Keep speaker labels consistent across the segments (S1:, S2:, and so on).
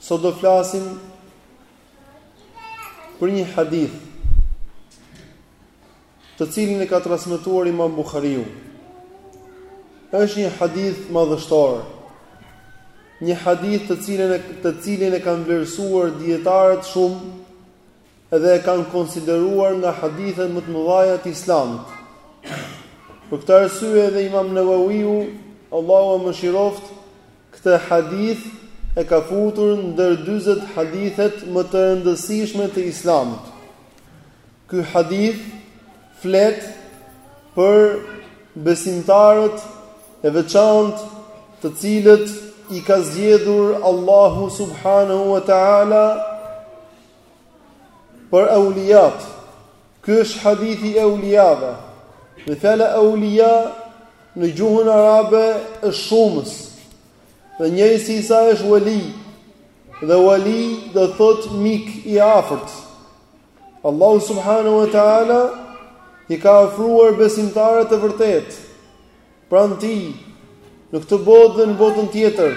S1: Sot do flasim për një hadith të cilin e ka transmetuar Imam Buhariu. Është një hadith madhështor. Një hadith të cilin e të cilin e kanë vlerësuar dijetarët shumë edhe e kanë konsideruar nga hadithet më të mëdhaja të Islamit. Për këtë arsye edhe Imam Nawawiu, Allahu e mëshiroftë, këtë hadith e ka futur ndër 40 hadithet më të rëndësishme të Islamit. Ky hadith flet për besimtarët e veçantë të cilët i ka zgjedhur Allahu subhanahu wa taala për euliat. Ky është hadithi i euliave. Dhe fjala eulia në gjuhën arabe është shumës. Dhe njëjësi i saj është wali. Dhe wali do thotë mik i afërt. Allahu subhanahu wa taala i ka afruar besimtarët e vërtetë pranë tij në këtë botë dhe në botën tjetër.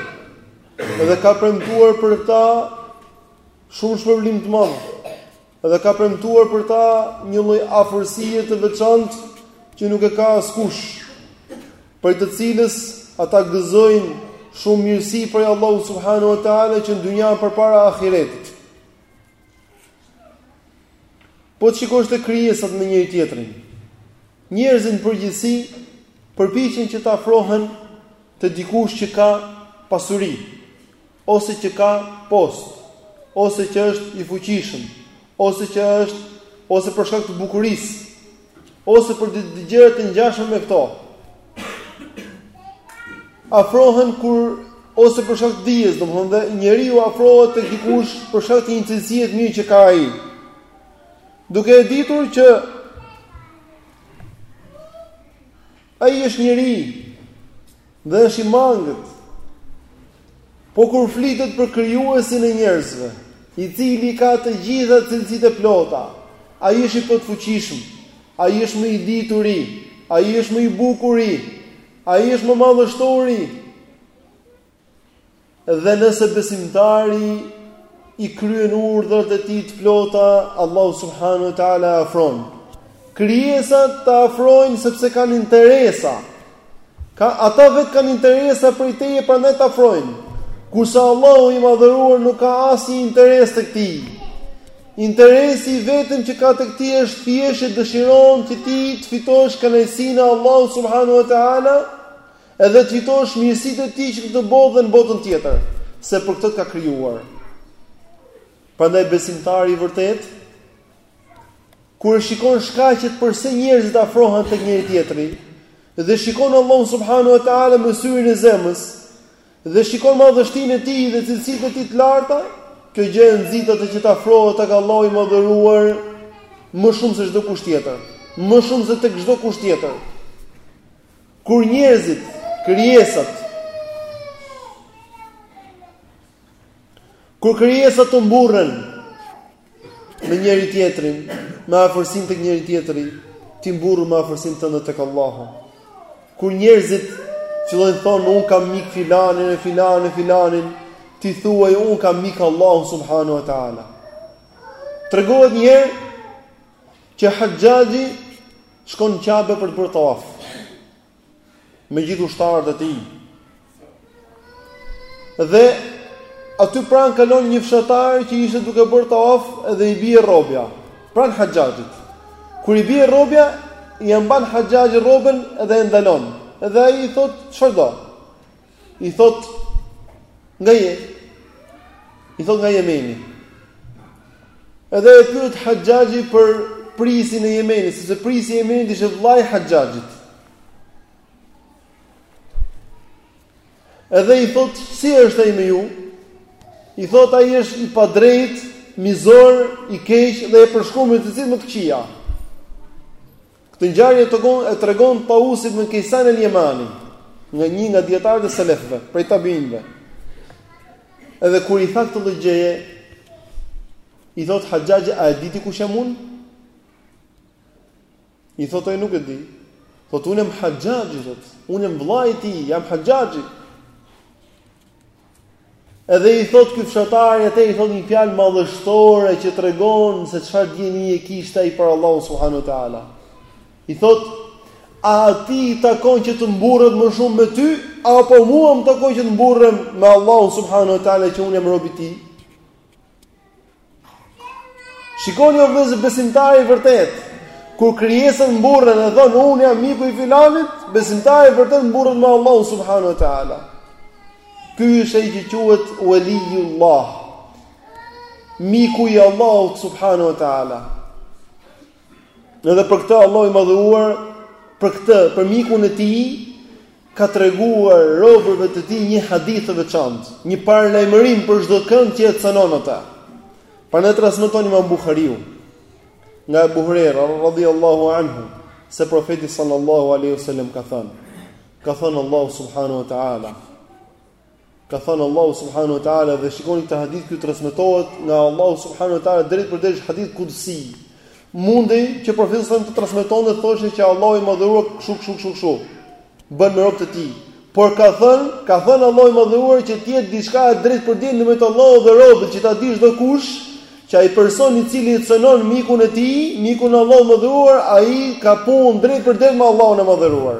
S1: Dhe ka premtuar për ta Shumë shpërblim të madh. Dhe ka premtuar për ta një lloj afërsie të veçantë që nuk e ka askush. Prej të cilës ata gëzojnë shumë mirësi prej Allahut subhanahu wa taala që në dynja përpara ahiretit. Po të shikosh te krijesat me njëri-tjetrin. Njerëzit në përgjithësi përpiqen që të afrohen te dikush që ka pasuri. ose që ka post, ose që është i fuqishëm, ose që është ose për shkak të bukurisë, ose për gjëra të ngjashme me këto. Afrohen kur ose për shkak të dijes, domethënë dhe njeriu afrohet tek dikush për shkak të një cilësie të mirë që ka ai. Duke e ditur që Ai është njeri dhe është i mangët. Po kur flitet për krijuesin e njerëzve, i cili ka të gjitha cilësitë e plota, ai është i plotfuqishëm, ai është më i dituri, ai është më i bukuri, ai është më madhështori. Dhe nëse besimtari i kryen urdhrat e tij të plota, Allahu subhanahu wa taala e afron. Krijesat të afrojnë sepse kanë interesa. Ka ata vetë kanë interesa prej teje prandaj të afrojnë. Kurse Allahu i madhëruar nuk ka asnjë interes tek ti. Interesi i vetëm që ka tek ti është thjesht dëshiron që ti të fitosh kënaqësinë e Allahut subhanahu wa taala Edhe të fitosh mirësitë e Tij që në këtë botë dhe në botën tjetër, se për këtë të ka krijuar. Prandaj besimtari i vërtet kur e shikon shkaqet përse njerëzit afrohen tek njëri tjetri dhe shikon Allahun subhanahu wa taala me syrin e zemrës dhe shikon madhështinë e tij dhe cilësitë e tij të larta, kjo gjë e nxit atë që të afrohet tek Allahu i madhëruar më shumë se çdokush tjetër, më shumë se tek çdokush tjetër. Kur njerëzit, krijesat Kur krijesat të mburren me njëri tjetrin, me afërsinë tek njëri tjetri, ti mburru me afërsinë tënde tek Allahu. Kur njerëzit fillojnë të thonë un kam mik filanin e filanin e filanin, ti thuaj un kam mik Allahun subhanahu wa taala. Tregohet një herë që Haxhaxhi Shkon në Qabe për të bërë tawaf. Me gjithë ushtarët e tij. Dhe aty pranë kalon një fshatar që ishte duke bërë tawaf dhe i bie rrobja pranë Haxhaxhit. Kur i bie rrobja, ia mban Haxhaxhi rrobën dhe e ndalon. Dhe ai i thot, "Çfarë do?" i thot nga je i thot nga Jemeni edhe e pyet Haxhaxhi për prisin e Jemenit sepse prisi i Jemenit ishte vëllai i Haxhaxhit edhe i thot si është ai me ju i thot ai është i padrejt mizor i keq dhe e përshkruan me cilësitë më të këqija Këtë ngjarje tregon e tregon Taus ibn Kejsan el-Jemani, nga një nga dijetarët e selefëve, prej tabiinëve. Edhe kur i tha këtë lloj gjëje, i thot Haxhaxhi, a e di ti kush jam unë? I thot ai nuk e di. Thot unë jam Haxhaxhi, thot, unë jam vëllai i tij, jam Haxhaxhi. Edhe i thot ky fshatari atëherë i thot një fjalë madhështore që tregon se çfarë dijenie kishte ai për Allahun subhanuhu teala. I thot atij i takon që të mburret më shumë me ty apo mua më takon që të mburrem me Allahun subhanuhu teala që unë jam rob i tij? Shikoni o vllezër besimtari i vërtet, kur krijesat mburren dhe thonë unë jam miku i filanit, besimtari i vërtet mburret me Allahun subhanahu wa taala. Ky është ai që quhet waliullah. Miku i Allahut subhanahu wa taala. Edhe për këtë Allahu i madhëruar për këtë, për mikun e tij, ka treguar robërve të tij një hadith të veçantë, një paralajmërim për çdo kënd që e cënon ata. Prandaj transmeton Imam Buhariu nga Abu Huraira radhiyallahu anhu se profeti sallallahu alaihi wasallam ka thënë ka thënë Allahu subhanahu wa taala Ka thënë Allahu subhanahu wa taala dhe shikoni këtë hadith që transmetohet nga Allahu subhanahu wa taala drejt për drejt hadith kudsi. Mundej që profeti të transmetonte, të thoshte që Allahu i madhëruar kshu kshu kshu kshu. Bën me robt të tij. Por ka thënë, ka thënë Allahu i madhëruar që të jetë diçka e drejt për drejt në mes Allahut dhe robit që ta di çdo kush, që ai person i cili cënon mikun e tij, mikun e Allahut të madhëruar, ai ka punë drejt për drejt me Allahun e madhëruar.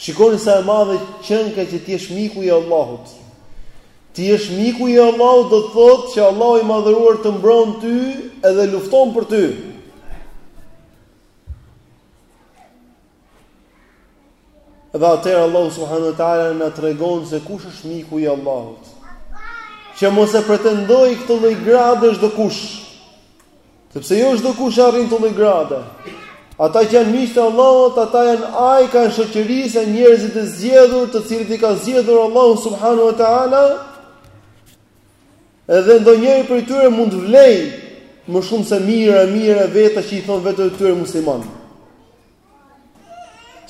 S1: Shikoni sa e madhe qenka që të jesh miku i Allahut. Të jesh miku i Allahut do të thotë që Allahu i madhëruar të mbron ty edhe lufton për ty. Dhe atëherë Allahu subhanahu wa taala na tregon se kush është miku i Allahut. Që mos e pretendojë këtë lloj grade çdo kush. Sepse jo çdo kush e arrin këtë lloj grade. Ata që janë miq të Allahut, ata janë ajka e shoqërisë e njerëzit e zgjedhur, të cilët i ka zgjedhur Allahu subhanahu wa taala. Edhe ndonjëri prej tyre mund të vlejë më shumë se mijëra e mijëra veta që i thon vetes së tyre muslimanë.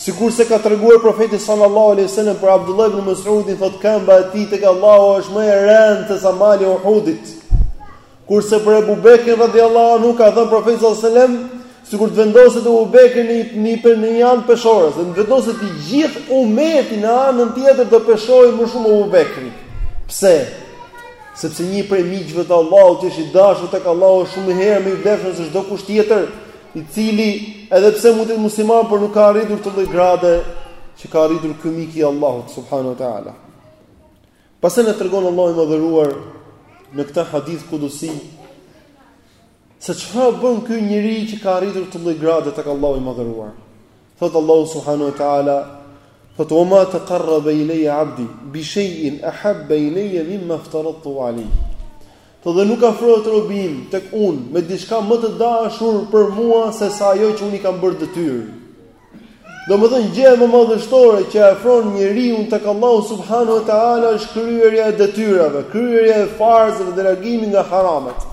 S1: Sikurse ka treguar profeti sallallahu alaihi wasallam për Abdullah ibn Mas'udin thot këmba e tij tek Allahu është më e rëndë se sa mali i Uhudit. Kurse për Abu Bekrin radhiyallahu anhu ka thënë profeti sallallahu alaihi wasallam sikur të vendoset Abu Bekri në një për një anë të peshores, të vendoset i gjithë umeti në anën tjetër do peshojë më shumë Abu Bekri. Pse? Sepse një prej miqve të Allahut që është i dashur tek Allahu është shumë herë më i vlefshëm se çdo kush tjetër i cili edhe pse mund të jetë musliman por nuk ka arritur këtë lloj grade që ka arritur ky mik i Allahut subhanahu wa taala. Pastaj na tregon Allahu i madhëruar në këtë hadith kudsi se çfarë bën ky njeri që ka arritur këtë lloj grade tek Allahu i madhëruar. Thot Allahu subhanahu wa taala, thot "wa ma taqarraba ilayya 'abdi bi shay'in ahabba ilayya mimma iftaradtu 'alayhi." Thot dhe nuk afrohet robi im tek un me diçka më të dashur për mua se sa ajo që un ia kam bërë detyrë. Domethënë gjëja më madhështore që e afron njeriun tek Allahu subhanahu wa taala është kryerja e detyrave, kryerja e farzeve dhe largimi nga haramet.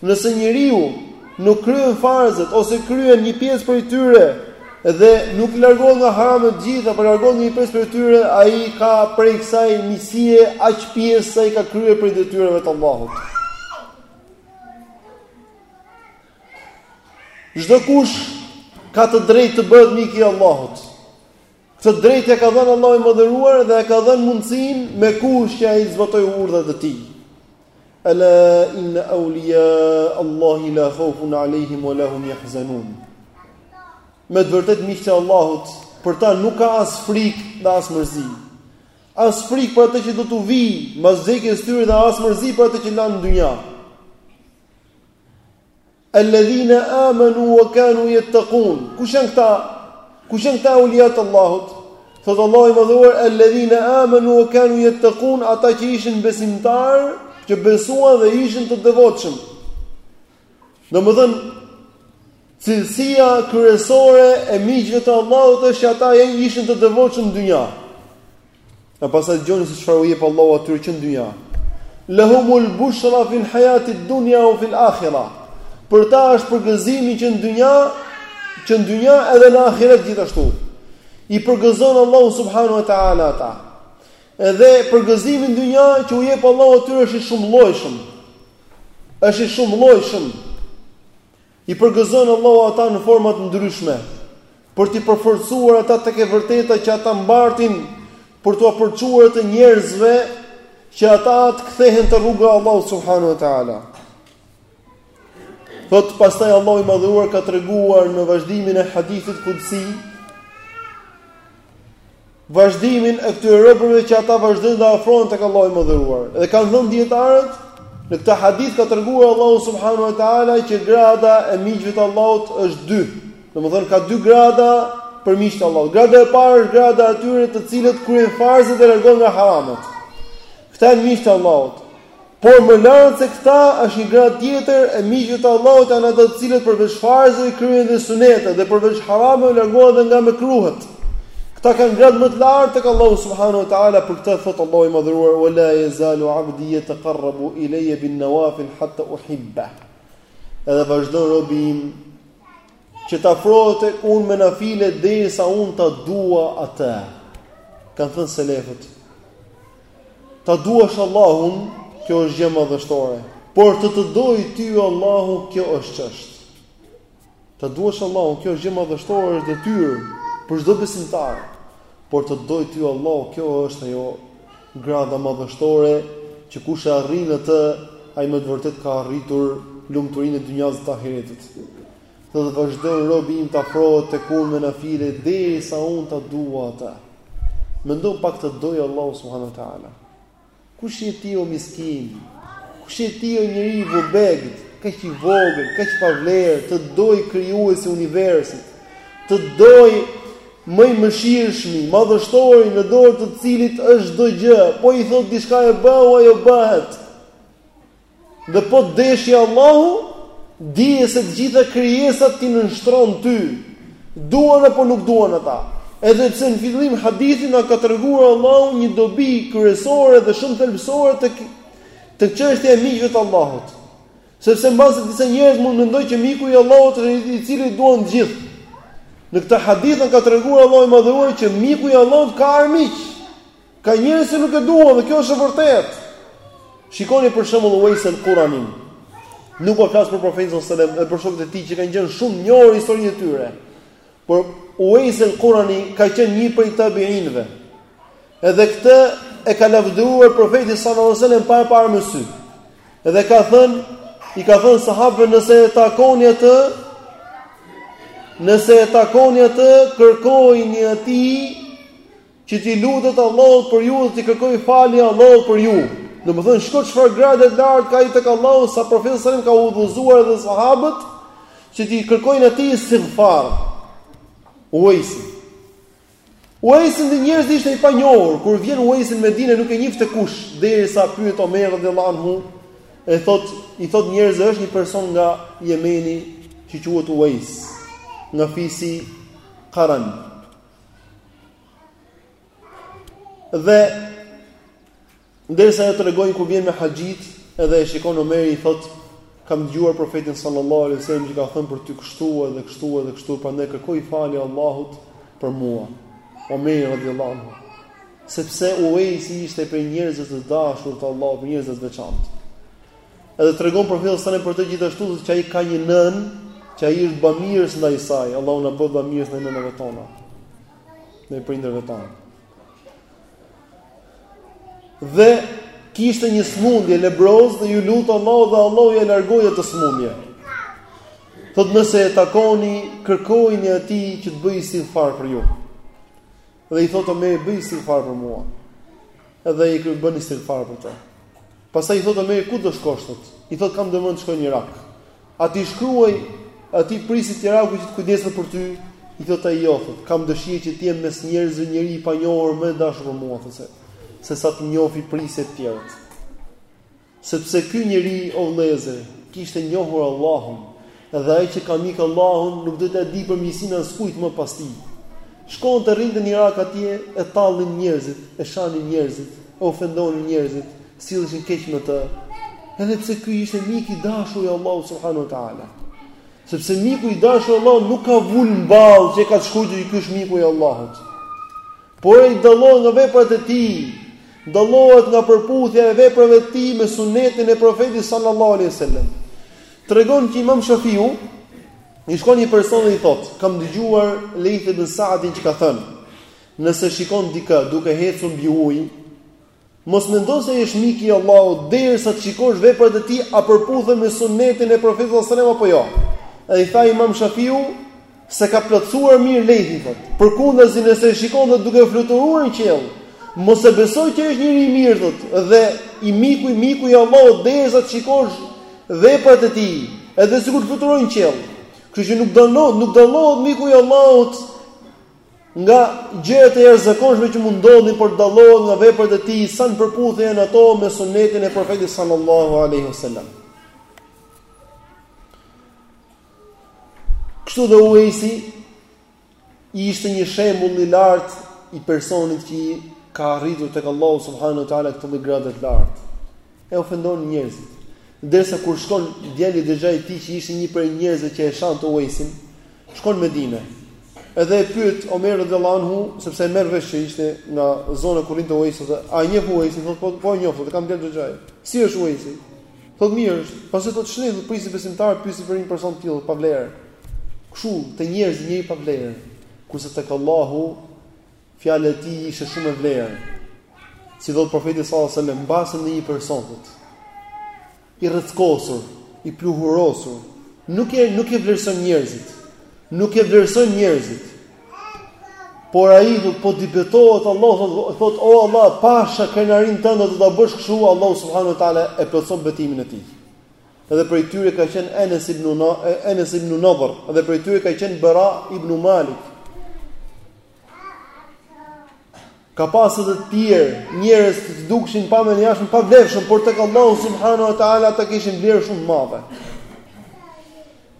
S1: Nëse njeriu nuk kryen farzet ose kryen një pjesë prej tyre dhe nuk largohet nga haramet të gjitha, por largohet një pjesë prej tyre, ai ka prej kësaj miqësie aq pjesë sa i ka kryer prej detyrave të Allahut. Çdo kush ka të drejtë të bëhet mik i Allahut. Këtë drejtë ja ka dhënë Allahu i Madhëruar dhe ja ka dhënë mundësinë me kusht që ai t'i zbatojë urdhrat e tij. Ala inna awliya Allahi la khawfun alehim wa lahum yahzanun. Me të vërtetë miqtë e Allahut, për ta nuk ka as frikë dhe as mërzi. As frikë për atë që do t'u vijë mbas vdekjes së tyre dhe as mërzi për atë që lanë në dynja. Alladhina amanu wa kanu yattaqun. Kush janë këta? Kush janë këta euliat e Allahut? Thotë Allahu i madhëruar alladhina amanu wa kanu yattaqun, ata që ishin besimtarë, që besuan dhe ishin të devotshëm. Domethënë cilësia kryesore e miqve të Allahut është që ata ishin të devotshëm në dynja. E pastaj dëgjoni se çfarë u jep Allahu atyre që në dynja. Lahumul bushra fil hayatid dunya wa fil akhirah. Për ta është përgëzimi që në dynja, që në dynja edhe në ahiret gjithashtu. I përgëzon Allahu subhanahu wa taala ata. Edhe përgëzimi në dynja që u jep Allahu atyre është i shumëllojshëm. Është i shumëllojshëm. I përgëzon Allahu ata në forma të ndryshme, për t'i përforcuar ata tek e vërteta që ata mbartin, për t'ua përçuar atë njerëzve që ata të kthehen te rruga e Allahut subhanahu wa taala. Thotë, pastaj Allahu i madhëruar ka treguar në vazhdimin e hadithit kudsi, vazhdimin e këtyre robërve që ata vazhdojnë të afrohen tek Allahu i Madhëruar. Dhe kanë thënë dijetarët, në këtë hadith ka treguar Allahu subhanahu wa taala që grada e miqve të Allahut është dy. Domethënë ka dy grada për miqtë e Allahut. Grada e parë është grada e atyre të cilët kryejnë farzet dhe largohen nga haramet. Këta janë miqtë e Allahut. Por më lart se këta është një gradë tjetër e miqve të Allahut janë ata të cilët përveç farzeve i kryejnë dhe sunetet dhe përveç harameve largohen dhe nga mekruhet. Këta kanë gradë më të lartë tek Allahu subhanahu wa taala për këtë thotë Allahu i madhëruar wala yazalu abdi yataqarrabu ilayya bin nawafil hatta uhibba. Edhe vazhdon robi im Që të afrohet te unë me nafile derisa unë ta dua atë. Kanë thënë selefët. Ta duash Allahun, kjo është gjë madhështore. Por të të dojë ty Allahu, kjo është çështja. Ta duash Allahun, kjo është gjë madhështore, është detyrë, për çdo besimtar. Por të të dojë ty Allahu, kjo është ajo, Grada madhështore, që kush e arrin atë, ai me të vërtetë ka arritur lumturinë e dynjasë dhe të ahiretit. Do të vazhdojë robi im të afrohet të kur me në file, dhe i sa unë të dua ata. Mendo pak të dojë Allahu subhanu ta'ala. Kush je ti o miskin? Kush je ti o njeri i vobegët? Kaq i vogël, kaq pa vlerë, të dojë krijuesi i universit. Të dojë më i mëshirshmi, madhështori në dorë të të cilit është çdo gjë, po i thotë diçkaje bëhu ajo bëhet. Dhe po të deshi Allahu, dije se të gjitha krijesat t'i nënshtron ty, duan apo nuk duan ata. Edhe pse në fillim hadithi na ka treguar Allahu një dobi kryesore dhe shumë thelbësore te çështja e miqve të Allahut. Sepse mbase disa njerëz mund mendojnë që miku i Allahut është ai i cili e duan të gjithë. Në këtë hadith na ka treguar Allahu i madhëruar që miku i Allahut ka armiq. Ka njerëz që nuk e duan dhe kjo është e vërtetë. Shikoni për shembull Uwais al-Quranin. Nuk po flas për profetin sallallahu alajhi wasallam, dhe për shokët e tij që kanë qenë shumë të njohur historinë e tyre. Por Uwais al-Qurani ka qenë një prej tabiinëve. Edhe këtë e ka lavdëruar profeti sallallahu alajhi wasallam pa e parë me sy. Edhe ka thënë, i ka thënë sahabëve nëse e takoni atë, nëse e takoni atë, kërkojini atij Që t'i lutet Allahut për ju dhe t'i kërkojë falje Allahut për ju. Domethënë, shiko çfarë grade të lartë ka ai tek Allahu sa profeti sallallahu alajhi wasallam ka udhëzuar edhe sahabët që t'i kërkojnë atij istighfar. Uajsi. Uajsi ndër njerëz ishte i panjohur, kur vjen Uajsi në Medinë nuk e njihte kush, derisa pyet Omer radhiyallahu anhu, edhe thot i thot njerëzve është një person nga Jemeni që quhet Uajs, nga fisi Qaran. Dhe ndërsa ia tregojnë kur vjen me haxhit, edhe e shikon Omeri i thotë kam dëgjuar profetin sallallahu alaihi wasallam që ka thënë për ty kështu edhe kështu edhe kështu, prandaj kërkoji falje Allahut për mua. Omeri radhiyallahu anhu. Sepse Uaisi ishte prej njerëzve të dashur të Allahut, prej njerëzve të veçantë. Edhe tregon profeti sallallahu alajhi wasallam për të gjithashtu se ai ka një nënë, që ai është bamirës ndaj saj, Allahu na bëftë bamirës ndaj nënave tona. Ndaj prindërve tona. Dhe kishte një smundje lebroz dhe ju lut Allahut dhe Allahu ja largoi atë smundje. Thot nëse e takoni, kërkojini atij që të bëjë istighfar për ju. Dhe i thotë Omeri bëj istighfar për mua. Edhe ai kthehet bën istighfar për të. Pastaj i thotë Omeri ku do shkosh tash? I thotë kam ndërmend të shkoj në Irak. A t'i shkruaj atij prijësit të Irakut që të kujdeset për ty? I thotë ai jo, thot, kam dëshirë që të jem mes njerëzve njeri i panjohur më e dashur për mua, thotë se sa të njohë prijësit e të tjerët. Sepse ky njeri, o vëllezër, kishte njohur Allahun, dhe ai që ka mik Allahun, nuk do t'ia dijë për miqësinë askujt më pas tij. Shkonte, rrinte në Irak atje, e tallnin njerëzit, e shanin njerëzit, e ofendonin njerëzit, silleshin keq me të, edhe pse ky ishte mik i dashur i Allahut subhanahu wa taala. Sepse miku i dashur i Allahut nuk ka vulë mball që e ka të shkruajtur që ky është miku i Allahut. Por ai dallon nga veprat e tij, Dallohet nga përputhja e veprave të tij me sunetin e Profetit sallallahu alaihi wasallam. Tregohet që Imam Shafiu i shkon një person dhe i thotë, kam dëgjuar Leith ibn Sa'din që ka thënë, nëse shikon dikë duke ecur mbi ujë, mos mendo se është mik i Allahut derisa të shikosh veprat e tij a përputhen me sunetin e Profetit sallallahu alaihi wasallam apo jo. Dhe i tha Imam Shafiu, S'e ka plotësuar mirë Lejthi thot. Përkundazi nëse e shikon dhe duke fluturuar në qiell, mos e beso që është njeri i mirë thot, dhe i miku i miku i Allahut derisa të shikosh veprat e tij, edhe sikur të fluturojë në qiell. Kështu që nuk dallo, nuk dallohet miku i Allahut nga gjërat e jashtëzakonshme që mund ndodhin, por dallohet nga veprat e tij sa në përputhje janë ato me sunetin e profetit sallallahu alaihi wasallam. Kështu dhe Uejsi ishte një shembull i lartë i personit që ka arritur tek Allahu subhanahu wa taala këtë lloj grade të lartë. E ofendonin njerëzit. Derisa kur shkon djali i xhaxhait tij që ishte një prej njerëzve që e shante Uejsin, shkon në Medinë. Edhe e pyet Omer radhiyallahu anhu, sepse e merr vesh që ishte nga zona ku rrinte Uejsi, a e njeh Uejsin? Thotë po, po e njoh, thotë e kam djal xhaxhai. Si është Uejsi? Thotë mirë është, pastaj thotë ç'ne thotë prijësi i besimtarve pyeti për një person të tillë pa vlerë. Kshu te njerëzit njeri pa vlerë, kurse tek Allahu fjala e tij ishte shumë e vlerë. Si thotë profeti sallallahu alajhi wasallam, mbase ndonjë person thotë i rreckosur, i pluhurosur, nuk e nuk e vlerësojnë njerëzit. Nuk e vlerësojnë njerëzit. Por ai po t'i betohet Allahut thot, o Allah, pasha krenarin tënde do ta bësh kështu, Allahu subhanahu wa taala e plotson betimin e tij. Edhe prej tyre ka qenë Enes ibn Una, Enes ibn Nadhr, edhe prej tyre ka qenë Bara ibn Malik. Ka pasur të tjerë njerëz që dukshin pamjes jashtme të pavlefshëm, por tek Allahu subhanahu wa taala ata kishin vlerë shumë të madhe.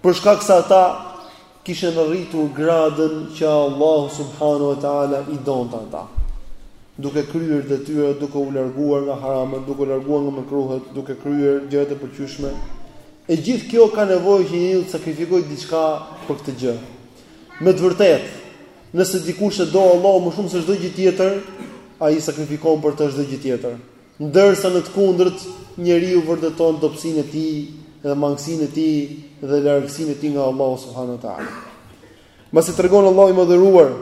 S1: Për shkak se ata kishin arritur gradën që Allahu subhanahu wa ta'ala i donte ata, duke kryer detyrat, duke u larguar nga haramet, duke u larguar nga mëkruhet, duke kryer gjërat e pëlqyeshme. E gjithë kjo ka nevojë që njeriu të sakrifikojë diçka për këtë gjë. Me të vërtetë, nëse dikush e do Allahun më shumë se çdo gjë tjetër, ai sakrifikon për të çdo gjë tjetër. Ndërsa në të kundërt, njeriu vërteton dobësinë e tij dhe mangësinë e tij dhe largësinë e tij nga Allahu subhanahu wa taala. Masi tregon Allahu i madhëruar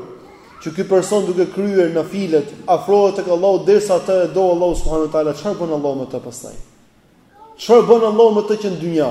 S1: që ky person duke kryer nafilet afrohet tek Allahu derisa atë e do Allahu subhanahu wa taala, çfarë bën Allahu me të pastaj? Çfarë bën Allahu me të që në dynja?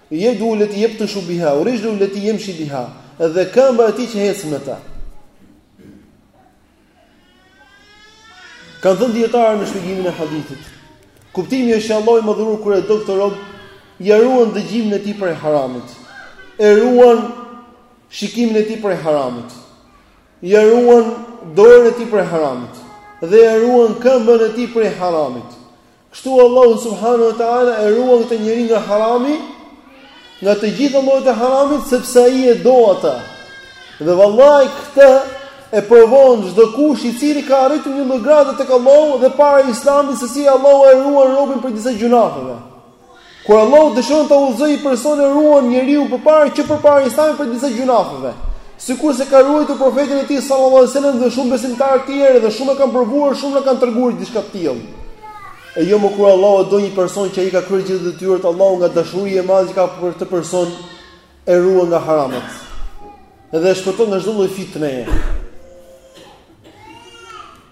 S1: Yadu lati yabtashu biha wa rijlu lati yamshi biha, dhe këmba e tij që ec me të. Kanë thënë dijetarët në shpjegimin e hadithit. Kuptimi është që Allahu i madhëruar kur e do këtë rob, ja ruan dëgjimin e tij prej haramit. E ruan shikimin e tij prej haramit. Ja ruan dorën e tij prej haramit dhe ja ruan këmbën e tij prej haramit. Kështu Allahu subhanahu wa taala e ruan këtë njeri nga harami, nga të gjitha llojet e haramit sepse ai e do atë. Dhe vallahi këtë e provon çdo kush i cili ka arritur një lloj grade tek Allahu dhe para Islamit se si Allahu e ruan robin prej disa gjynaheve. Kur Allahu dëshiron ta udhëzojë një person e ruan njeriun përpara që përpara Islamit prej disa gjynaheve. Sikurse ka ruajtur profetin e tij sallallahu alaihi wasallam dhe shumë besimtarë të tjerë dhe shumë e kanë provuar, shumë na kanë treguar diçka të tillë. E jo më kur Allahu e do një person që ai ka kryer gjithë detyrat, Allahu nga dashuria e madhe që ka për këtë person, e ruan nga haramet dhe e shpëton nga çdo lloj fitneje.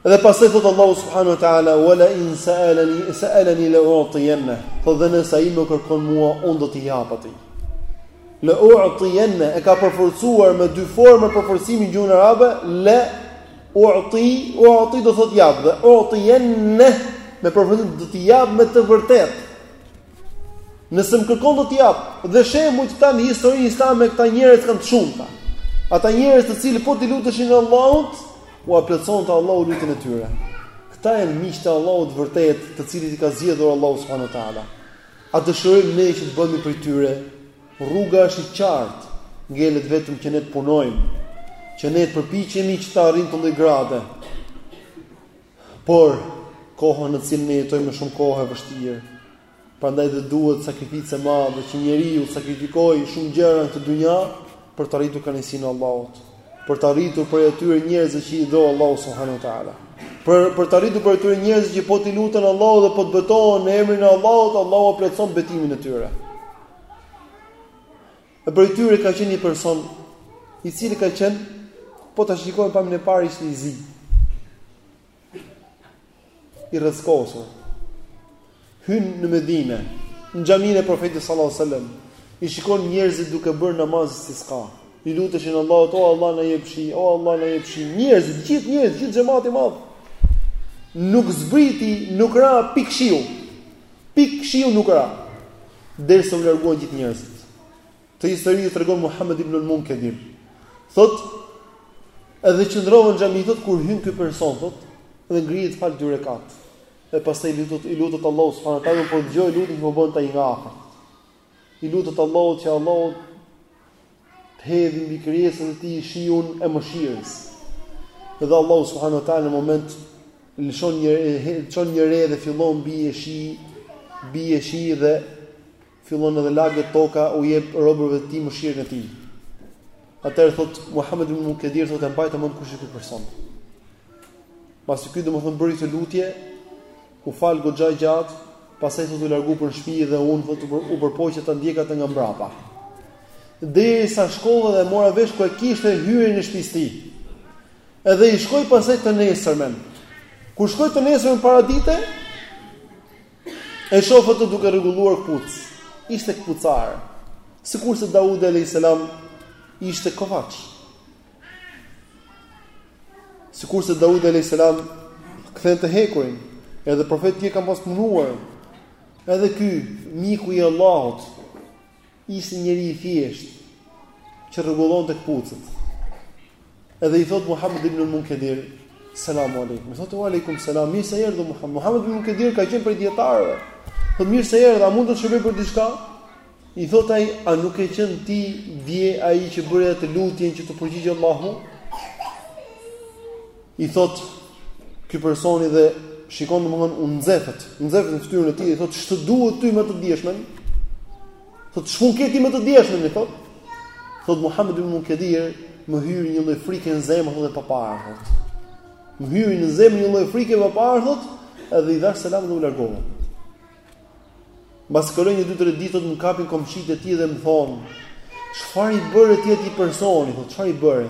S1: Dhe pastaj thot Allahu subhanahu wa taala wala in sa'alani la u'tiyanna. Thotë dhe nëse ai më kërkon mua, unë do t'i jap atij. La u'tiyanna e ka përforcuar me dy forma përforcimi në gjuhën arabe la u'ti u'ti do thot jap dhe u'tiyanna me përforcim do t'i jap me të vërtetë. Nëse më kërkon do t'i jap dhe shembujt në historinë islame këta njerëz kanë të shumta. Ata njerëz të cilët po t'i luteshin Allahut, ua plotësonte Allahu lutjen e tyre. Këta janë miqtë e Allahut të vërtetë, të cilët i ka zgjedhur Allahu subhanahu wa taala. A dëshirojmë ne që të bëhemi prej tyre? Rruga është e qartë, ngelet vetëm që ne të punojmë, që ne të përpiqemi që ta arrijmë këtë lloj grade. Por koha në të cilën ne jetojmë është shumë kohë e vështirë. Prandaj dhe duhet sakrificë e madhe që njeriu të sakrifikojë shumë gjëra në këtë dynja për të arritur kënaqësinë e Allahut, për të arritur prej atyre njerëzve që i do Allahu subhanahu wa taala. Për të arritur prej atyre njerëzve që po t'i luten Allahut dhe po të betohen në emrin e Allahut, Allahu ua plotëson betimin e tyre. E prej tyre ka qenë një person i cili ka qenë po ta shikojmë pamjen e parë ishte i zi. I rrezkosur. Hyn në Medinë, në xhaminë e Profetit sallallahu alajhi wasallam, i shikon njerëzit duke bërë namaz istiska. I luteshin Allahut, o Allah na jep shi, o Allah na jep shi. Njerëzit, gjithë njerëzit, gjithë xhamati i madh. Nuk zbriti, nuk ra pikë shiu. Pikë shiu nuk ra, derisa u larguan gjithë njerëzit. Këtë histori e tregon Muhammed ibn al-Munkadir. Thot, edhe qëndrova në xhami thot kur hyn ky person thot, dhe ngrihet fal dy rekat. Dhe pastaj i lutet i lutet Allahu subhanahu wa taala, po e dëgjoja lutjen që bënte ai nga afër. i lutet Allahut që Allahu të hedhë mbi krijesat e tij shiun e mëshirës. Dhe Allahu subhanahu wa taala në moment lëshon një, lëshon një re dhe fillon bie shi, bie shi dhe fillon edhe laget toka u jep robërve të tij mëshirën e tij. Atëherë thot Muhammed ibn Munkadir thotë e mbajta mend kush është ky person. Pasi ky domethënë bëri këtë lutje, U fal goxha gjatë, pastaj thotë u largu për në shtëpi dhe unë thotë u përpoqa ta ndjek atë nga mbrapa. Derisa shkova dhe mora vesh ku e kishte hyrë në shtëpi të tij. Edhe i shkoj pastaj të nesërmen. Kur shkoj të nesërmen paradite, e shoh atë duke rregulluar kpucë. Ishte kpucar. Sikurse Daudi alayhis salam ishte kovaç. Sikurse Daudi alayhis salam kthente hekurin, edhe profetët e tjerë kanë pas punuar. Edhe ky miku i Allahut ishte njeri i thjeshtë që rregullonte këpucët. Edhe i thot Muhammed ibn Munkedir, Selamu alaikum. I thotë, ue alaikum selam, mirë se erdhe, Muhammed. Muhammed ibn Munkedir ka qenë prej dijetarëve. Thotë, mirë se erdhe, a mund të të shërbej për diçka? I thotë ai, A nuk ke qenë ti dje ai që bëri atë lutjen që t'u përgjigj Allahu? I thotë ky personi dhe e shikon domthon u nxeh, nxehet në fytyrën e tij i thotë, "Ç'të duhet ty me të djeshmen?" Thotë, "Ç'punë ke ti me të djeshmen?" i thotë. Thotë Muhamedi ibn Munkedir, "Më hyri një lloj frike në zemër thotë e paparë." Thotë. Më hyri në zemër një lloj frike e paparë thotë, edhe i dhashë selam dhe u largova. Mbas kaloi një dy tre ditë thotë më kapin komshijtë e tij dhe më thonë, "Çfarë i bëre ti atij personi?" thotë, "Çfarë i bëre?"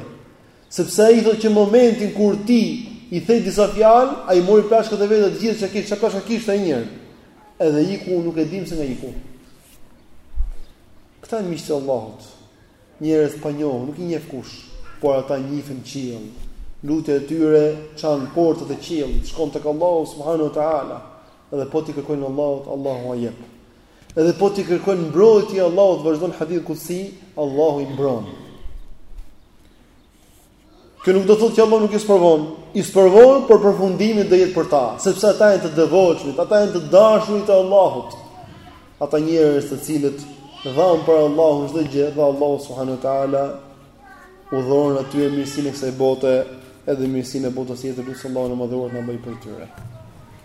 S1: Sepse ai thotë që në momentin kur ti i the disa fjalë, ai mori plaçkat e veta të gjitha që kishte, çfarë kishte ai njeri. Edhe iku nuk e dim se nga iku. Këta janë miqtë e Allahut, njerëz pa njohur, nuk i njef kush, por ata njifen në qiell, lutja e tyre çan portat e qiellit, shkon tek Allahu, subhanahu wa taala, Edhe po t'i kërkojnë Allahut, Allahu ua jep. Edhe po t'i kërkojnë mbrojtje Allahut, vazhdon hadithi kudsi, Allahu i mbron. Kjo nuk do të thotë që Allahu nuk i sprovon. I sprovon, por përfundimi do jetë për ta, sepse ata janë të devotshmit, ata janë të dashurit e Allahut. Ata njerëz të cilët dhanë për Allahun çdo gjë, dhe Allahu subhanahu wa taala u dhuron atyre mirësinë e kësaj bote, edhe mirësinë e botës tjetër, lus Allahun e madhëruar të na bëjë prej tyre.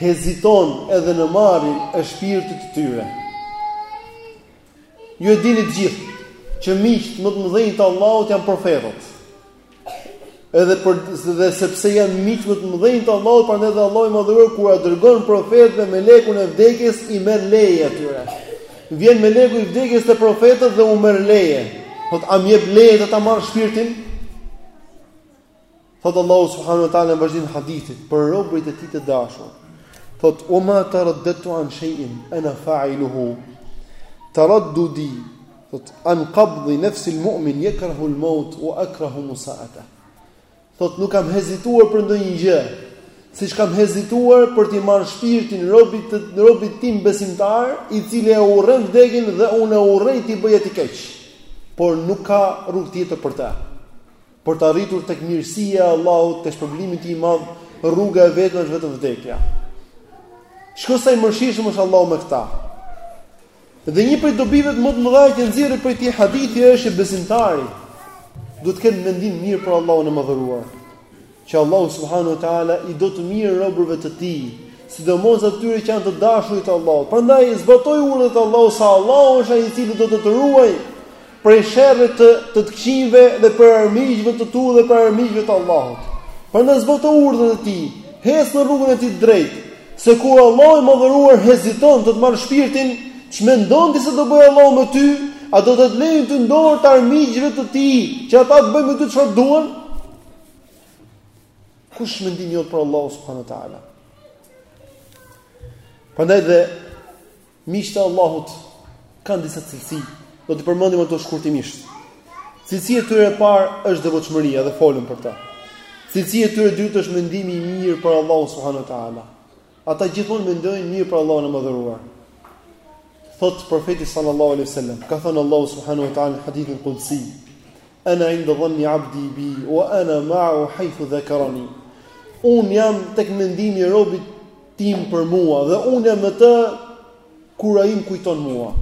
S1: heziton edhe në marrjen e shpirtit të tyre. Ju e dini të gjithë që miqtë më të mëdhenj të Allahut janë profetët. Edhe për dhe sepse janë miqtë më të mëdhenj të Allahut, prandaj dhe Allahu i madhëruar kur ua dërgon profetëve melekun e vdekjes u merr leje atyre. Vjen meleku i vdekjes te profetët dhe u merr leje. Thot a më jep leje të ta marr shpirtin? Thot Allahu subhanahu wa taala në vazhdim të hadithit për robërit e tij të dashur. Thot wa ma taraddadtu an shay'in ana fa'iluhu. Taraddudi thot an qabd nafs al mu'min yakrahu al maut wa akrahu masa'atah. Thot nuk kam hezituar për ndonjë gjë, siç kam hezituar për t'i marrë shpirtin robit të robit tim besimtar, i cili e urren vdekjen dhe unë e urrej t'i bëj atij keq. Por nuk ka rrugë tjetër për të. Për të arritur tek mirësia e Allahut, te shpërblimi i Tij i madh, rruga e vetme është vetëm vdekja. Shiko sa i mëshirshëm është Allahu me këta. Dhe një prej dobive më të mëdha që nxjerrim prej këtij hadithi është që besimtari duhet të ketë mendim mirë për Allahun e madhëruar. Që Allahu subhanahu wa taala ua do të mirën robërve të tij, sidomos atyre që janë të dashurit e Allahut. Prandaj zbatoji urdhrat e Allahut se Allahu është ai i cili do të të ruajë prej sherrit të të këqijve dhe prej armiqve të tu dhe prej armiqve të Allahut. Prandaj zbato urdhrat e tij, ec në rrugën e tij të drejtë, se kur Allahu i madhëruar heziton të të marrë shpirtin, ç'mendon ti se do bëjë Allahu me ty, a do të të lërë ty në dorë të armiqve të tij, që ata të bëjnë me ty çfarë të duan? Ku është mendimi jot për Allahun subhanahu ta'ala? Prandaj dhe, Miqtë e Allahut kanë disa cilësi, do t'i përmendim ato shkurtimisht. Cilësia e tyre e parë është devotshmëria dhe folëm për të. Cilësia e tyre e dytë është mendimi i mirë për Allahun subhanahu wa teala. Ata gjithmonë mendojnë mirë për Allahun e madhëruar. Thot profeti sallallahu alaihi wasallam, ka thënë Allahu subhanahu wa teala në hadithin qudsi, Ana inda dhanni abdi bi wa ana ma'ahu haythu dhakarani. Unë jam tek mendimi i robit tim për mua dhe unë jam me të kur ai më kujton mua.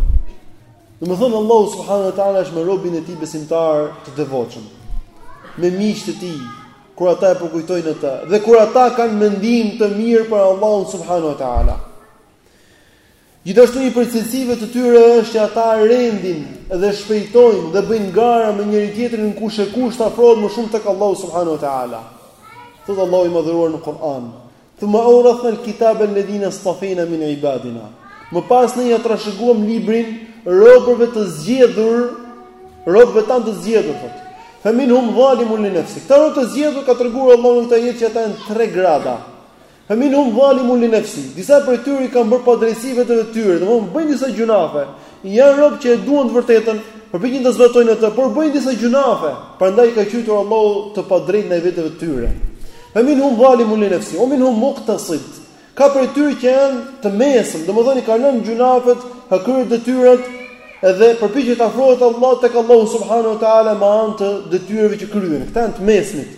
S1: Domethënë Allahu subhanahu wa ta'ala është me robin e tij besimtar të devotshëm. Me miqtë e tij, kur ata e përkujtojnë atë. Dhe kur ata kanë mendim të mirë për Allahun subhanahu wa ta'ala. Gjithashtu një prej cilësive të tyre është që ata rendin dhe shpejtojnë dhe bëjnë gara me njëri tjetrin kush e kush të afrohet më shumë tek Allahu subhanahu wa ta'ala. Thotë Allahu i madhëruar në Kur'an. Thumma aurathna l-kitaba alladhina stafejna min ibadina. Më pas ne ia trashëguam librin robërve të zgjedhur, robërve tanë të zgjedhur, thotë. Fe min hum dhalimun li nefsi. Këta robër të zgjedhur ka treguar Allahu në këtë ajet që ata janë tre grada. Fa min hum zalimun li nefsi, disa prej tyre i kanë bërë padrejtësi vetëve të tyre, domthonë bëjnë disa gjunafe. Janë robër që e duan të vërtetën, përpiqen ta zbatojnë atë, por bëjnë disa gjunafe, prandaj i ka quajtur Allahu të padrejtë ndaj vetëve të tyre. Fa min hum zalimun li nefsi, wa min hum muqtasid. Ka prej tyre që janë të mesëm, domthonë i kanë lënë gjunafet, ka kryer detyrat dhe përpiqet të afrohet Allahu tek Allahu subhanahu wa taala me anë të detyrave që kryen. Këta janë të mesmit.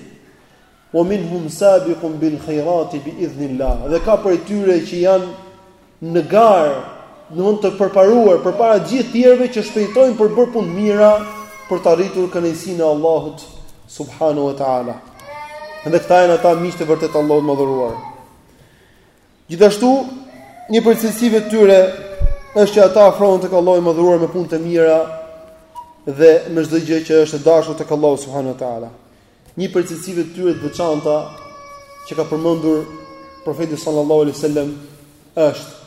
S1: Wa min hum sabiqun bil khairati bi idhnillah. Dhe ka prej tyre që janë në garë, janë të përparuar përpara të gjithë të tjerëve që shpejtojnë për të bërë punë të mira për të arritur kënaqësinë e Allahut subhanahu wa ta'ala. Dhe këta janë ata miqtë e vërtetë të Allahut të madhëruar. Gjithashtu, një prej cilësive të tyre është që ata afrohen tek Allahu i madhëruar me punë të mira dhe me çdo gjë që është e dashur tek Allahu subhanahu wa ta'ala. Një prej cilësive të tyre të veçanta që ka përmendur profeti sallallahu alaihi wasallam është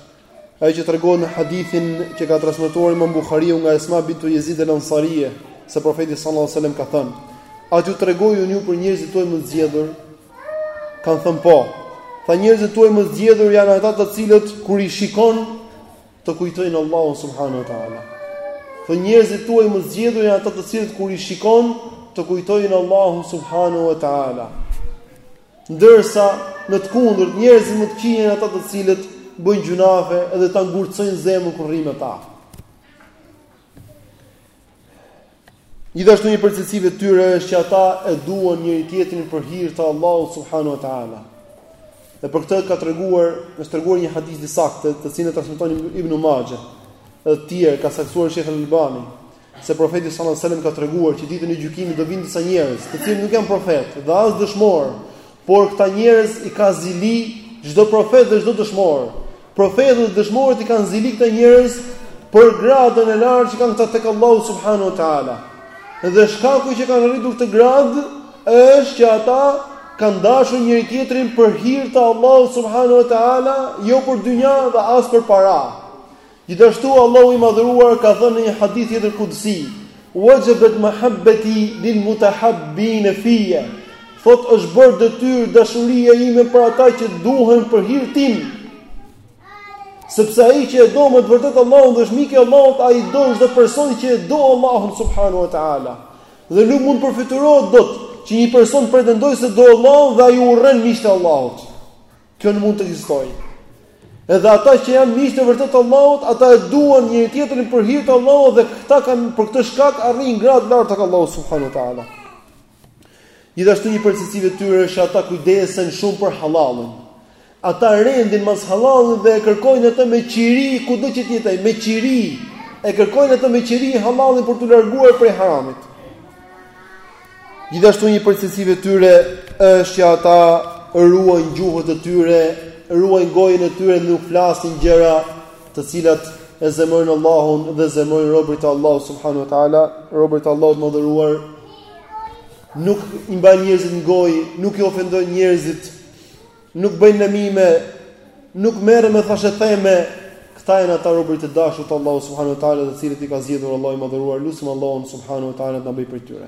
S1: ajo që tregon në hadithin që ka transmetuar Imam Buhariu nga Esma bintu Yazid al-Ansariye se profeti sallallahu alaihi wasallam ka thënë A ju tregoj unë ju për njerëzit tuaj më të zgjedhur? Kanë thënë po. Tha njerëzit tuaj më të zgjedhur janë ata të cilët kur i shikon të kujtojnë Allahun subhanahu wa taala. Tha njerëzit tuaj më të zgjedhur janë ata të cilët kur i shikon të kujtojnë Allahun subhanahu wa taala. Ndërsa në të kundërt njerëzit më të këqinj janë ata të cilët bëjnë gjunafe dhe ta ngurtësojnë zemrën kur rri me ta. Gjithashtu një prej cilësive të tyre është që ata e duan njëri tjetrin për hir të Allahut subhanahu wa taala. Dhe për këtë ka treguar, është treguar një hadith i saktë, të cilin e transmeton Ibn Majah dhe të tjerë, ka saktësuar Sheikh Al-Albani, se profeti sallallahu alajhi wasallam ka treguar që ditën e gjykimit do vinë disa njerëz, të cilët nuk janë profetë dhe as dëshmorë, Por këta njerëz i ka zili çdo profet dhe çdo dëshmor. Profetët dhe dëshmorët i kanë zili këta njerëz për gradën e lartë që kanë këta tek Allahu subhanahu wa taala. Dhe shkaku që kanë arritur këtë gradë është që ata kanë dashur njëri tjetrin për hir të Allahut subhanahu wa taala, jo për dynja dhe as për para. Gjithashtu Allahu i Madhëruar ka thënë në një hadith tjetër kudsi, "Wajabat mahabbati lil mutahabbin fiyya", thotë është bërë detyrë dashuria ime për ata që duhen për hir tim. Sepse ai që e do me të vërtetë Allahun dhe është mik i Allahut, ai do çdo person që e do Allahun subhanahu wa taala. Dhe nuk mund të përfytyrohet dot që një person të pretendojë se do Allahun dhe ai urren miqtë e Allahut. Kjo nuk mund të ekzistojë. Edhe ata që janë miq të vërtetë të Allahut, ata e duan njëri tjetrin për hir të Allahut dhe këta kanë për këtë shkak arrijnë gradë të lartë tek Allahu subhanahu wa taala. Gjithashtu një prej cilësive të tyre është që ata kujdesen shumë për hallallin. Ata rendin mas hallallit dhe e kërkojnë atë me qiri kudo që të jetë, me qiri. E kërkojnë atë me qiri hallallin për t'u larguar prej haramit. Gjithashtu një prej cilësive të tyre është që ata ruajnë gjuhët e tyre, ruajnë gojën e tyre dhe nuk flasin gjëra të cilat e zemërojnë Allahun dhe zemërojnë robërit e Allahut subhanahu wa taala, robërit e Allahut të madhëruar. Nuk i mbajnë njerëzit në gojë, nuk i ofendojnë njerëzit, Nuk bëjnë namime, nuk merren me thashetheme, këta janë ata robërit e dashur të Allahut subhanahu wa taala, të cilët i ka zgjedhur Allahu i madhëruar, lusim Allahun subhanahu wa taala të na bëjë prej tyre.